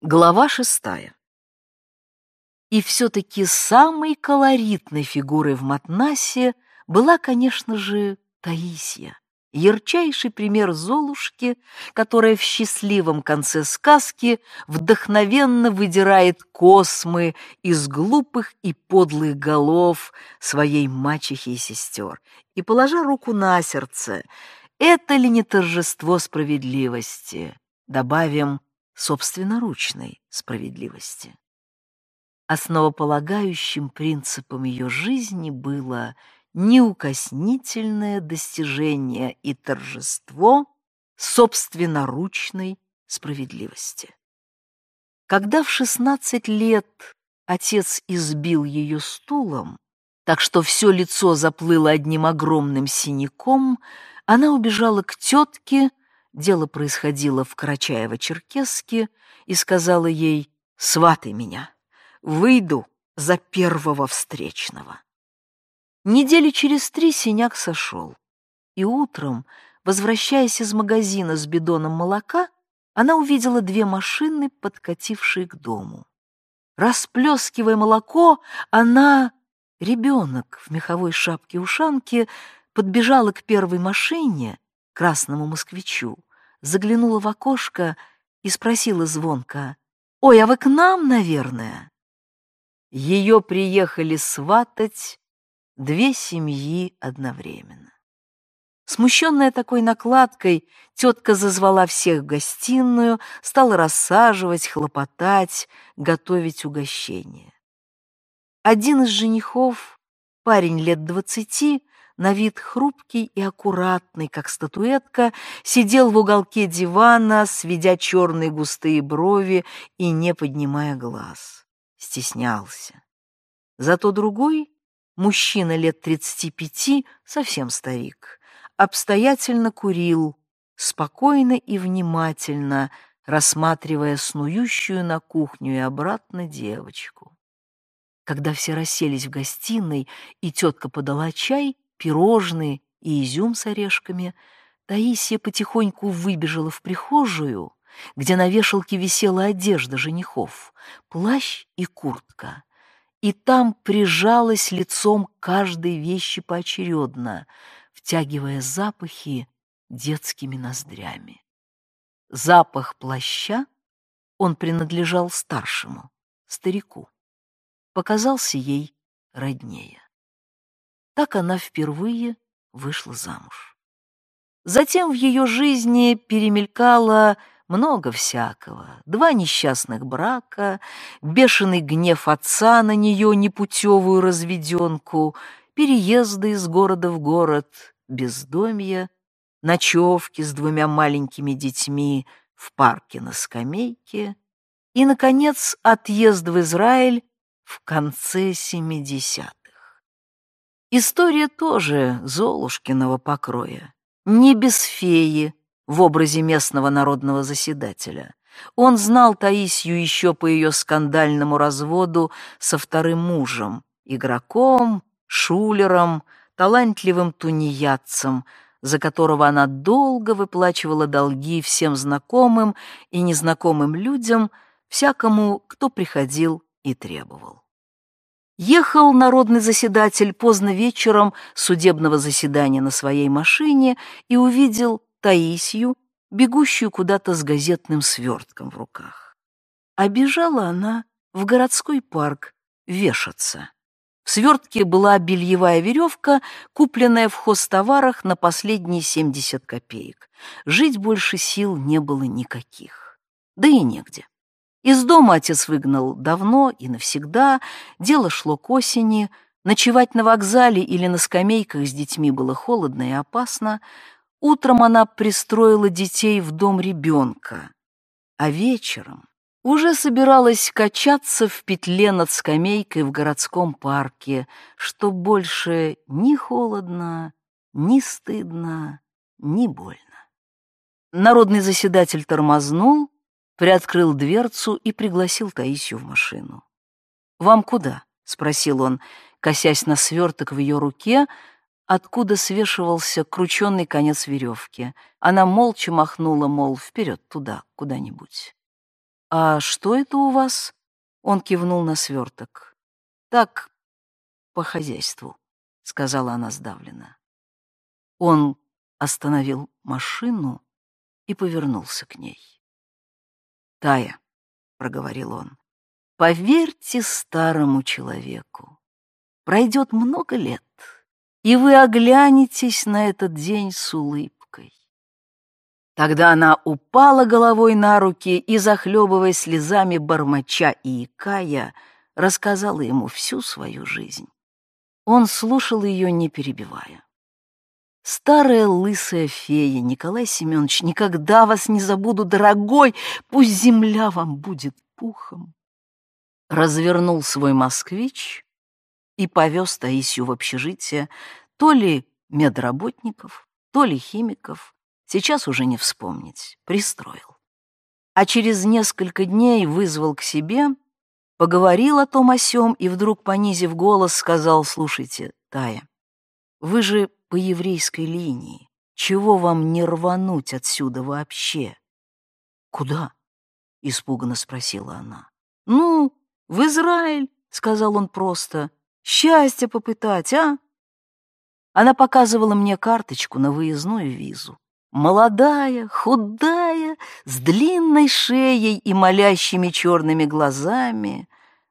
Глава шестая. И все-таки самой колоритной фигурой в Матнасе была, конечно же, Таисия, ярчайший пример Золушки, которая в счастливом конце сказки вдохновенно выдирает космы из глупых и подлых голов своей мачехи и сестер. И, положа руку на сердце, это ли не торжество справедливости? Добавим, собственноручной справедливости. Основополагающим принципом ее жизни было неукоснительное достижение и торжество собственноручной справедливости. Когда в 16 лет отец избил ее стулом, так что все лицо заплыло одним огромным синяком, она убежала к тетке, дело происходило в Карачаево-Черкесске, и сказала ей «Сватай меня, выйду за первого встречного». Недели через три синяк сошел, и утром, возвращаясь из магазина с бидоном молока, она увидела две машины, подкатившие к дому. Расплескивая молоко, она, ребенок в меховой шапке-ушанке, подбежала к первой машине, красному москвичу, заглянула в окошко и спросила звонко, «Ой, а вы к нам, наверное?» Ее приехали сватать две семьи одновременно. Смущенная такой накладкой, тетка зазвала всех в гостиную, стала рассаживать, хлопотать, готовить угощение. Один из женихов, парень лет двадцати, на вид хрупкий и аккуратный, как статуэтка, сидел в уголке дивана, сведя черные густые брови и не поднимая глаз. Стеснялся. Зато другой, мужчина лет тридцати пяти, совсем старик, обстоятельно курил, спокойно и внимательно рассматривая снующую на кухню и обратно девочку. Когда все расселись в гостиной и тетка подала чай, пирожные и изюм с орешками, Таисия потихоньку выбежала в прихожую, где на вешалке висела одежда женихов, плащ и куртка, и там прижалась лицом каждой вещи поочередно, втягивая запахи детскими ноздрями. Запах плаща, он принадлежал старшему, старику, показался ей роднее. Так она впервые вышла замуж. Затем в ее жизни перемелькало много всякого. Два несчастных брака, бешеный гнев отца на нее, непутевую разведенку, переезды из города в город, бездомья, ночевки с двумя маленькими детьми в парке на скамейке и, наконец, отъезд в Израиль в конце семидесятых. История тоже Золушкиного покроя, не без феи в образе местного народного заседателя. Он знал Таисию еще по ее скандальному разводу со вторым мужем, игроком, шулером, талантливым тунеядцем, за которого она долго выплачивала долги всем знакомым и незнакомым людям, всякому, кто приходил и требовал. Ехал народный заседатель поздно вечером судебного заседания на своей машине и увидел Таисию, бегущую куда-то с газетным свертком в руках. А бежала она в городской парк вешаться. В свертке была бельевая веревка, купленная в хозтоварах на последние 70 копеек. Жить больше сил не было никаких. Да и негде. Из дома отец выгнал давно и навсегда, дело шло к осени, ночевать на вокзале или на скамейках с детьми было холодно и опасно. Утром она пристроила детей в дом ребенка, а вечером уже собиралась качаться в петле над скамейкой в городском парке, что больше ни холодно, ни стыдно, ни больно. Народный заседатель тормознул, приоткрыл дверцу и пригласил Таисию в машину. «Вам куда?» — спросил он, косясь на сверток в ее руке, откуда свешивался крученный конец веревки. Она молча махнула, мол, вперед туда, куда-нибудь. «А что это у вас?» Он кивнул на сверток. «Так, по хозяйству», — сказала она сдавленно. Он остановил машину и повернулся к ней. «Тая», — проговорил он, — «поверьте старому человеку, пройдет много лет, и вы оглянетесь на этот день с улыбкой. Тогда она упала головой на руки и, захлебываясь слезами бормоча и икая, рассказала ему всю свою жизнь. Он слушал ее, не перебивая. Старая лысая фея, Николай Семенович, никогда вас не забуду, дорогой, пусть земля вам будет пухом. Развернул свой москвич и повез Таисию в общежитие то ли медработников, то ли химиков, сейчас уже не вспомнить, пристроил. А через несколько дней вызвал к себе, поговорил о том о сём и вдруг, понизив голос, сказал, слушайте, Тая, вы же по еврейской линии. Чего вам не рвануть отсюда вообще? Куда? Испуганно спросила она. Ну, в Израиль, сказал он просто. Счастье попытать, а? Она показывала мне карточку на выездную визу. Молодая, худая, с длинной шеей и молящими черными глазами,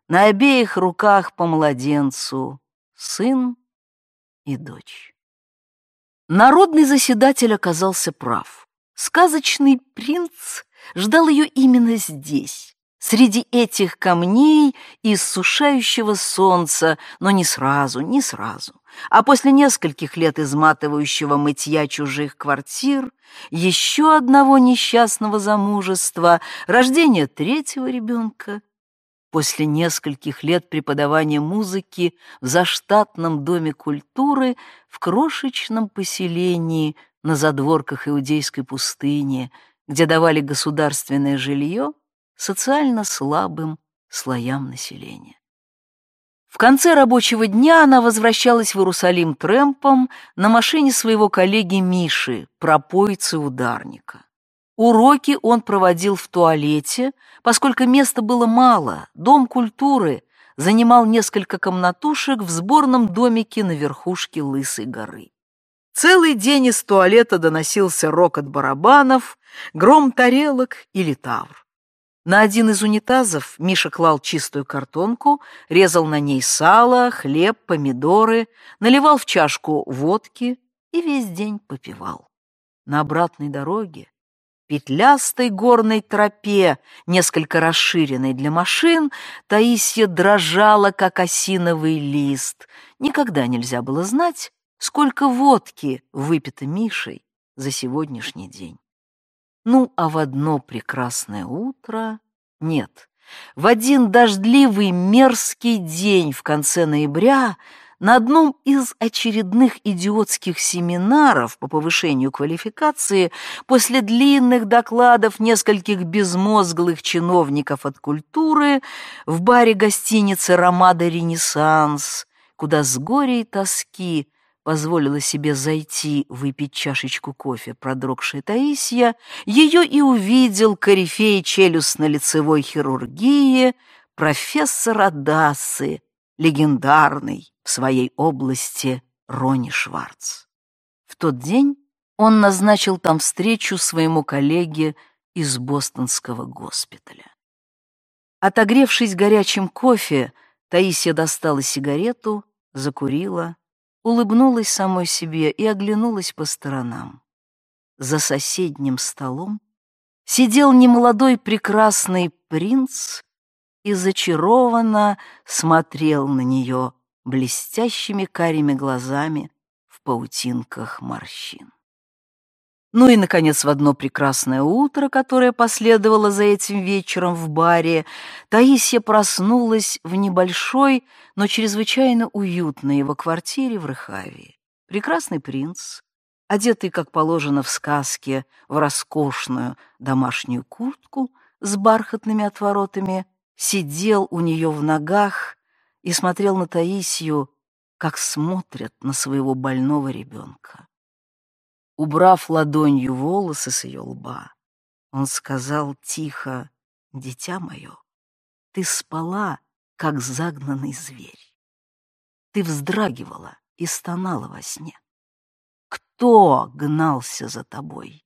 на обеих руках по младенцу, сын и дочь. Народный заседатель оказался прав. Сказочный принц ждал ее именно здесь, среди этих камней и иссушающего солнца, но не сразу, не сразу. А после нескольких лет изматывающего мытья чужих квартир, еще одного несчастного замужества, рождения третьего ребенка После нескольких лет преподавания музыки в заштатном доме культуры в крошечном поселении на задворках Иудейской пустыни, где давали государственное жилье социально слабым слоям населения. В конце рабочего дня она возвращалась в Иерусалим трэмпом на машине своего коллеги Миши, пропойцы-ударника. Уроки он проводил в туалете, поскольку места было мало. Дом культуры занимал несколько комнатушек в сборном домике на верхушке Лысой горы. Целый день из туалета доносился рокот барабанов, гром тарелок и литавр. На один из унитазов Миша клал чистую картонку, резал на ней сало, хлеб, помидоры, наливал в чашку водки и весь день попивал. На обратной дороге петлястой горной тропе, несколько расширенной для машин, Таисия дрожала, как осиновый лист. Никогда нельзя было знать, сколько водки выпито Мишей за сегодняшний день. Ну, а в одно прекрасное утро... Нет, в один дождливый мерзкий день в конце ноября на одном из очередных идиотских семинаров по повышению квалификации после длинных докладов нескольких безмозглых чиновников от культуры в баре гостиницы «Ромада Ренессанс», куда с горя и тоски позволила себе зайти выпить чашечку кофе продрогшая Таисия, ее и увидел корифей челюстно-лицевой хирургии профессор Адасы, легендарный своей области Рони Шварц. В тот день он назначил там встречу своему коллеге из бостонского госпиталя. Отогревшись горячим кофе, Таисия достала сигарету, закурила, улыбнулась самой себе и оглянулась по сторонам. За соседним столом сидел немолодой прекрасный принц и зачарованно смотрел на нее блестящими карими глазами в паутинках морщин. Ну и, наконец, в одно прекрасное утро, которое последовало за этим вечером в баре, Таисия проснулась в небольшой, но чрезвычайно уютной его квартире в Рыхавии. Прекрасный принц, одетый, как положено в сказке, в роскошную домашнюю куртку с бархатными отворотами, сидел у нее в ногах и смотрел на Таисию, как смотрят на своего больного ребенка. Убрав ладонью волосы с ее лба, он сказал тихо, Дитя мое, ты спала, как загнанный зверь. Ты вздрагивала и стонала во сне. Кто гнался за тобой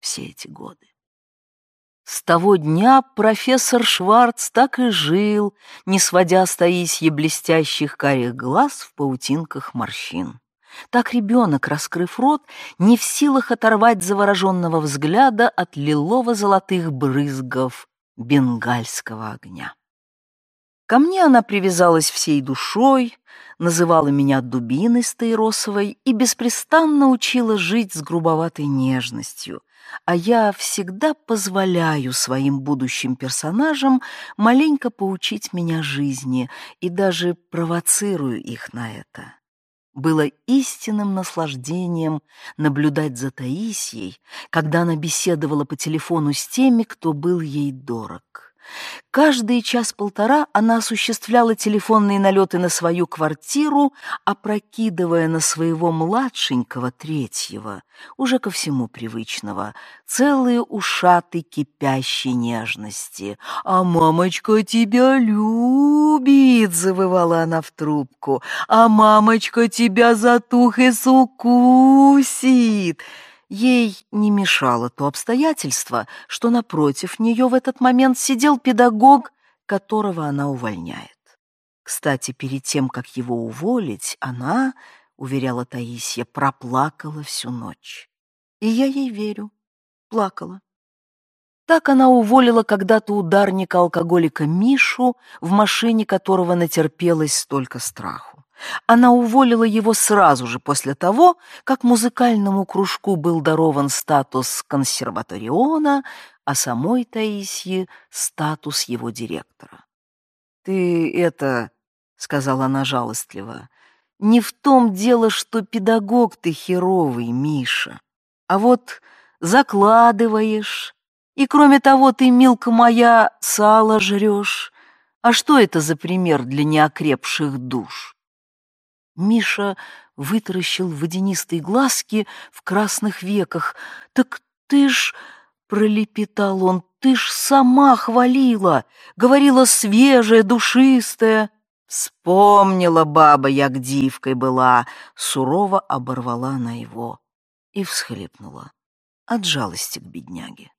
все эти годы? С того дня профессор Шварц так и жил, не сводя с Таисьи блестящих карих глаз в паутинках морщин. Так ребенок, раскрыв рот, не в силах оторвать завороженного взгляда от лилово-золотых брызгов бенгальского огня. Ко мне она привязалась всей душой, называла меня дубиной стаиросовой и беспрестанно учила жить с грубоватой нежностью, а я всегда позволяю своим будущим персонажам маленько поучить меня жизни и даже провоцирую их на это. Было истинным наслаждением наблюдать за Таисией, когда она беседовала по телефону с теми, кто был ей дорог. Каждый час-полтора она осуществляла телефонные налеты на свою квартиру, опрокидывая на своего младшенького третьего, уже ко всему привычного, целые ушаты кипящей нежности. «А мамочка тебя любит!» — завывала она в трубку. «А мамочка тебя затух и сукусит!» Ей не мешало то обстоятельство, что напротив нее в этот момент сидел педагог, которого она увольняет. Кстати, перед тем, как его уволить, она, уверяла Таисия, проплакала всю ночь. И я ей верю, плакала. Так она уволила когда-то ударника-алкоголика Мишу, в машине которого натерпелось столько страху. Она уволила его сразу же после того, как музыкальному кружку был дарован статус консерваториона, а самой Таисье — статус его директора. «Ты это...» — сказала она жалостливо. «Не в том дело, что педагог ты херовый, Миша, а вот закладываешь, и кроме того ты, милка моя, сало жрешь. А что это за пример для неокрепших душ?» Миша вытаращил водянистые глазки в красных веках. «Так ты ж...» — пролепетал он. «Ты ж сама хвалила, говорила свежая, душистая». Вспомнила баба, як дивкой была, сурово оборвала на его и всхлипнула от жалости к бедняге.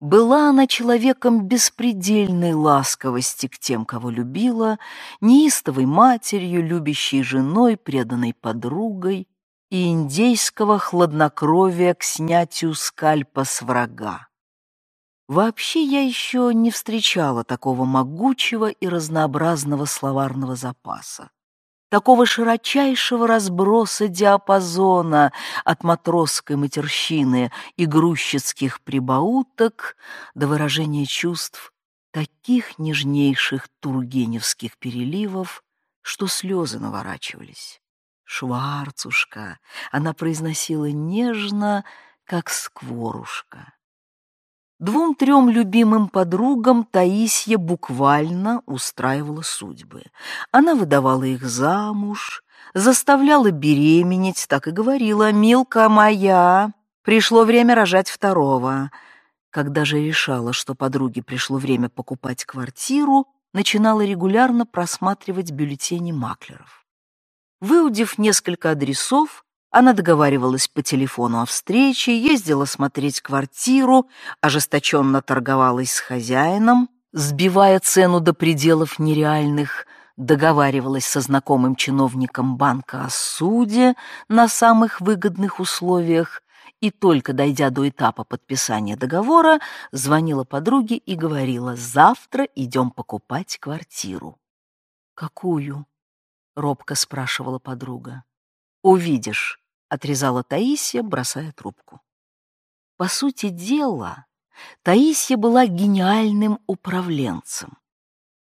Была она человеком беспредельной ласковости к тем, кого любила, неистовой матерью, любящей женой, преданной подругой и индейского хладнокровия к снятию скальпа с врага. Вообще я еще не встречала такого могучего и разнообразного словарного запаса такого широчайшего разброса диапазона от матросской матерщины и грузчицких прибауток до выражения чувств таких нежнейших тургеневских переливов, что слезы наворачивались. «Шварцушка!» — она произносила нежно, как скворушка. Двум-трем любимым подругам Таисья буквально устраивала судьбы. Она выдавала их замуж, заставляла беременеть, так и говорила «Милка моя, пришло время рожать второго». Когда же решала, что подруге пришло время покупать квартиру, начинала регулярно просматривать бюллетени маклеров. Выудив несколько адресов, она договаривалась по телефону о встрече, ездила смотреть квартиру, ожесточенно торговалась с хозяином, сбивая цену до пределов нереальных, договаривалась со знакомым чиновником банка о суде на самых выгодных условиях и только дойдя до этапа подписания договора, звонила подруге и говорила «Завтра идем покупать квартиру». «Какую?» — робко спрашивала подруга. «Увидишь», — отрезала Таисия, бросая трубку. По сути дела, Таисия была гениальным управленцем.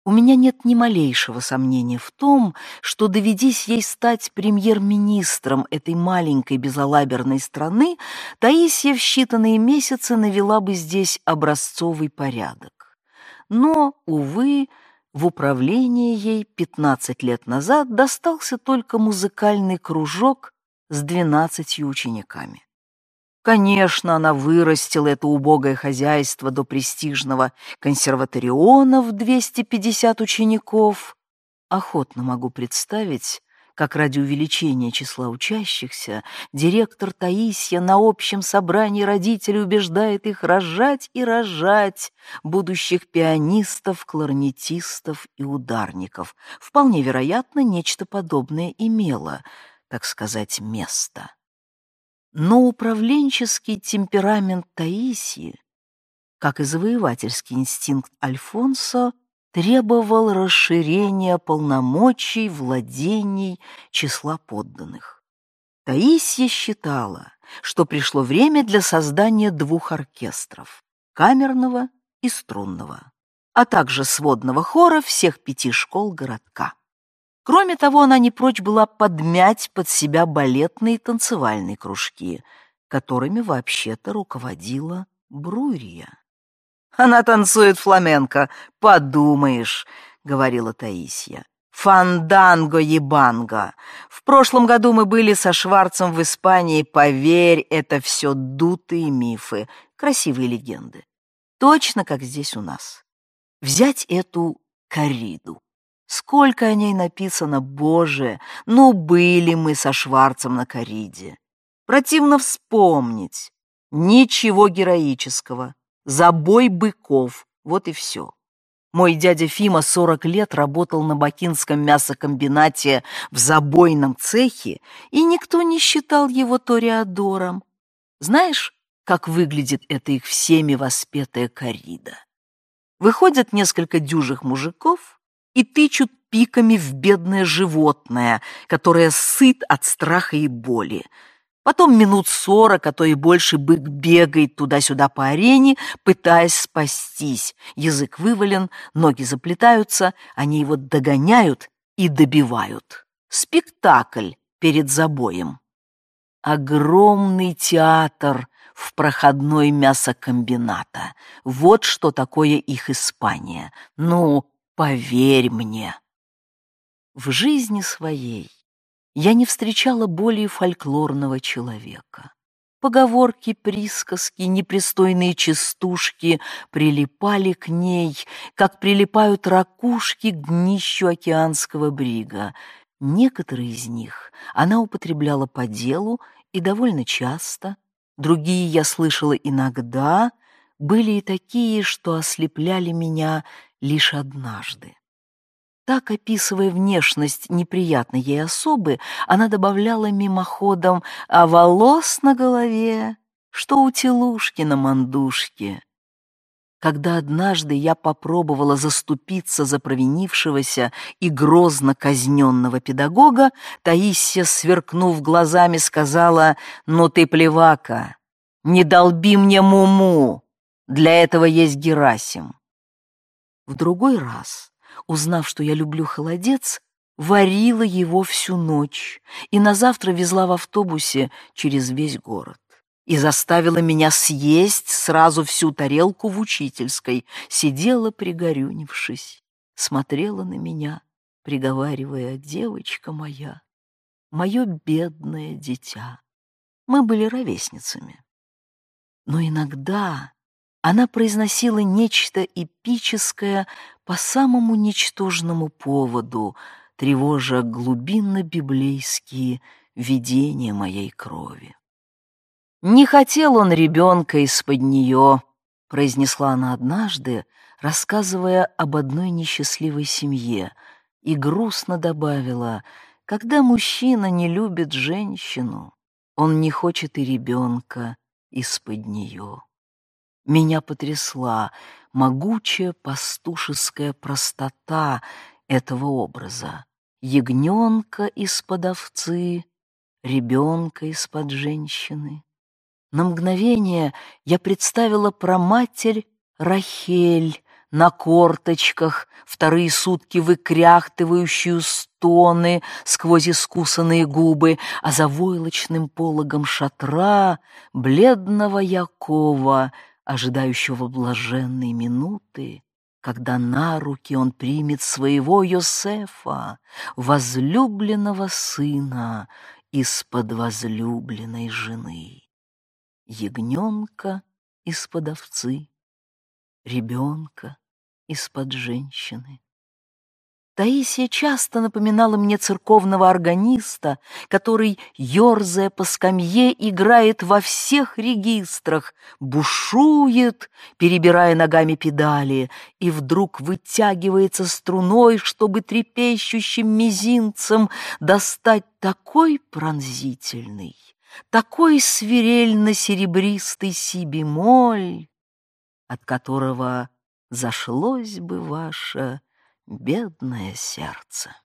У меня нет ни малейшего сомнения в том, что, доведись ей стать премьер-министром этой маленькой безалаберной страны, Таисия в считанные месяцы навела бы здесь образцовый порядок. Но, увы, в управление ей 15 лет назад достался только музыкальный кружок с 12 учениками. Конечно, она вырастила это убогое хозяйство до престижного консерваториона в 250 учеников. Охотно могу представить, как ради увеличения числа учащихся директор Таисия на общем собрании родителей убеждает их рожать и рожать будущих пианистов, кларнетистов и ударников. Вполне вероятно, нечто подобное имело, так сказать, место. Но управленческий темперамент Таисии, как и завоевательский инстинкт Альфонсо, требовал расширения полномочий, владений, числа подданных. Таисия считала, что пришло время для создания двух оркестров — камерного и струнного, а также сводного хора всех пяти школ городка. Кроме того, она не прочь была подмять под себя балетные и танцевальные кружки, которыми вообще-то руководила Брурия. Она танцует фламенко, подумаешь, говорила Таисия. Фанданго ебанго. В прошлом году мы были со Шварцем в Испании, поверь, это все дутые мифы, красивые легенды. Точно как здесь у нас. Взять эту кориду. Сколько о ней написано, боже, ну были мы со Шварцем на кориде. Противно вспомнить. Ничего героического забой быков, вот и все. Мой дядя Фима 40 лет работал на бакинском мясокомбинате в забойном цехе, и никто не считал его ториадором. Знаешь, как выглядит эта их всеми воспетая корида? Выходят несколько дюжих мужиков и тычут пиками в бедное животное, которое сыт от страха и боли. Потом минут сорок, а то и больше бык бегает туда-сюда по арене, пытаясь спастись. Язык вывален, ноги заплетаются, они его догоняют и добивают. Спектакль перед забоем. Огромный театр в проходной мясокомбината. Вот что такое их Испания. Ну, поверь мне. В жизни своей я не встречала более фольклорного человека. Поговорки, присказки, непристойные частушки прилипали к ней, как прилипают ракушки к днищу океанского брига. Некоторые из них она употребляла по делу и довольно часто, другие я слышала иногда, были и такие, что ослепляли меня лишь однажды. Так, описывая внешность неприятной ей особы, она добавляла мимоходом «а волос на голове, что у телушки на мандушке». Когда однажды я попробовала заступиться за провинившегося и грозно казненного педагога, Таисия, сверкнув глазами, сказала «Ну ты плевака, не долби мне муму, для этого есть Герасим». В другой раз узнав, что я люблю холодец, варила его всю ночь и на завтра везла в автобусе через весь город. И заставила меня съесть сразу всю тарелку в учительской, сидела пригорюнившись, смотрела на меня, приговаривая, «Девочка моя, мое бедное дитя». Мы были ровесницами. Но иногда она произносила нечто эпическое по самому ничтожному поводу, тревожа глубинно-библейские видения моей крови. «Не хотел он ребенка из-под нее», — произнесла она однажды, рассказывая об одной несчастливой семье, и грустно добавила, «Когда мужчина не любит женщину, он не хочет и ребенка из-под нее». Меня потрясла могучая пастушеская простота этого образа. Ягненка из-под овцы, ребенка из-под женщины. На мгновение я представила про матерь Рахель на корточках, вторые сутки выкряхтывающую стоны сквозь искусанные губы, а за войлочным пологом шатра бледного Якова — ожидающего блаженной минуты, когда на руки он примет своего Йосефа, возлюбленного сына из-под возлюбленной жены. ягненка из-под овцы, ребенка из-под женщины. Таисия часто напоминала мне церковного органиста, который, ерзая по скамье, играет во всех регистрах, бушует, перебирая ногами педали, и вдруг вытягивается струной, чтобы трепещущим мизинцем достать такой пронзительный, такой свирельно-серебристый си-бемоль, от которого зашлось бы ваше бедное сердце.